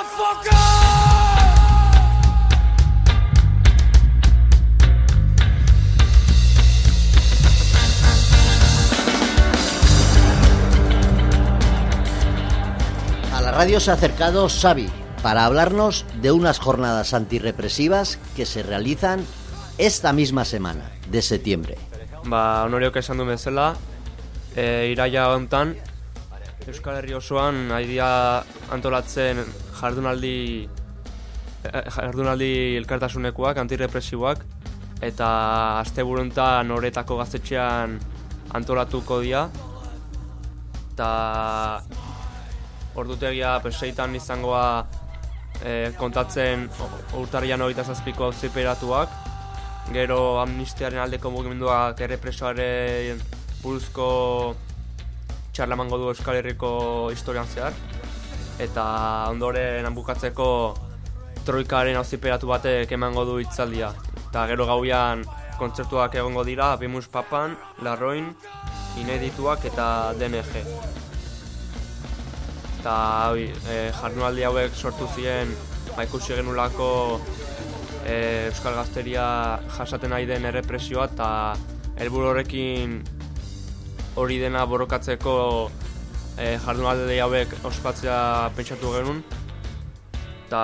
A la radio se ha acercado Xavi para hablarnos de unas jornadas antirrepresivas que se realizan esta misma semana de septiembre. Ba, onoriok esan du bezala, e, iraia hontan Euskal Herri osoan aidia antolatzen jardunaldi eh, jardunaldi elkartasunekoak, antirrepresiboak eta asteburuntan noretako gaztetxean antolatuko dira. Eta ordutegia peseitan izangoa e, kontatzen urtarrian hogeita zazpiko auziperatuak. Gero amnistiaren aldeko mugimenduak errepresoaren buruzko txarlamango du Euskal Herriko historian zehar. Eta ondoren bukatzeko troikaren auziperatu batek emango du hitzaldia. Eta gero gauian kontzertuak egongo dira Bimus Papan, Larroin, Inedituak eta DNG eta e, jardunaldi hauek sortu ziren ba, ikusi genulako e, Euskal Gazteria jasaten ari den errepresioa eta helburu horrekin hori dena borrokatzeko e, jardunaldi hauek ospatzea pentsatu genuen eta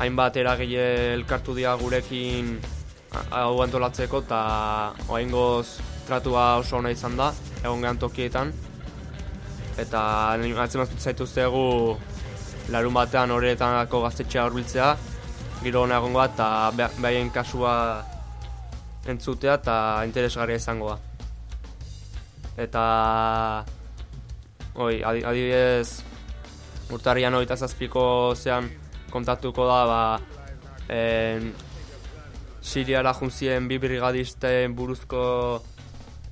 hainbat eragile elkartu dira gurekin hau antolatzeko eta oraingoz tratua oso ona izan da egon gehan tokietan eta animatzen zaituztegu larun batean horretanako gaztetxea horbiltzea giro hona egongo eta be- behaien kasua entzutea eta interesgarria izango da. Eta oi, adi- adibidez urtarrian hogeita zazpiko zean kontatuko da ba, en, Siriara juntzien bi brigadisten buruzko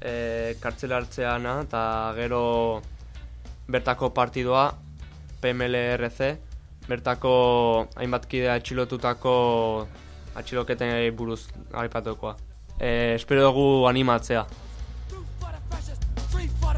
e, kartzela hartzeana eta gero bertako partidoa PMLRC bertako hainbat kidea atxilotutako atxiloketen buruz aipatukoa. E, espero dugu animatzea.